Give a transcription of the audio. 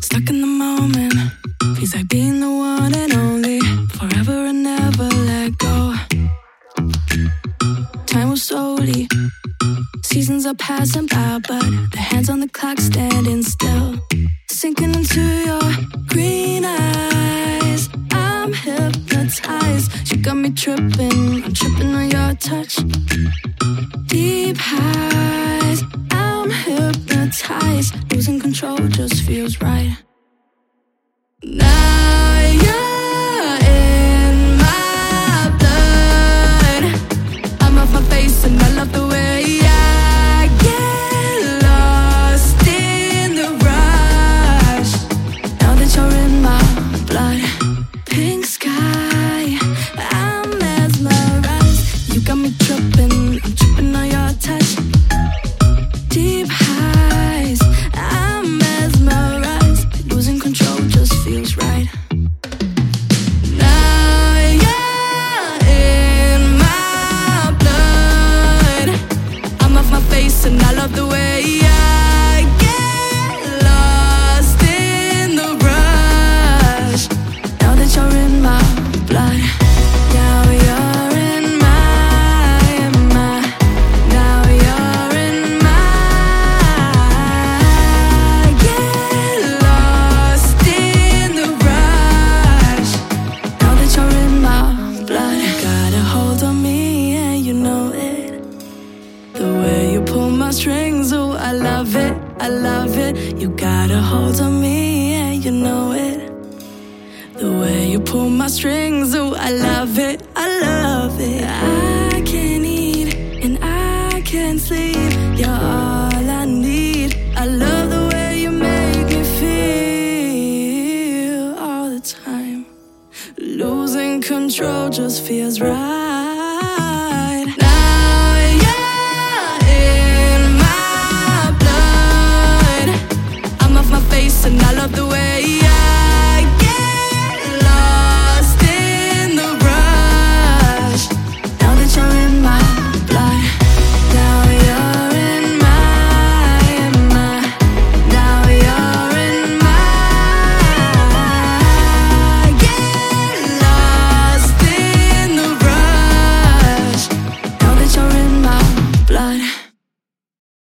Stuck in the moment, feels like being the one and only. Forever and never let go. Time moves slowly, seasons are passing by, but the hands on the clock standing still. Sinking into your green eyes, I'm hypnotized. You got me tripping, I'm tripping on your touch. Deep hypnotized. Losing control just feels right. Love the way my strings, oh, I love it, I love it. You got a hold on me yeah, you know it. The way you pull my strings, oh, I love it, I love it. I can't eat and I can't sleep. You're all I need. I love the way you make me feel all the time. Losing control just feels right.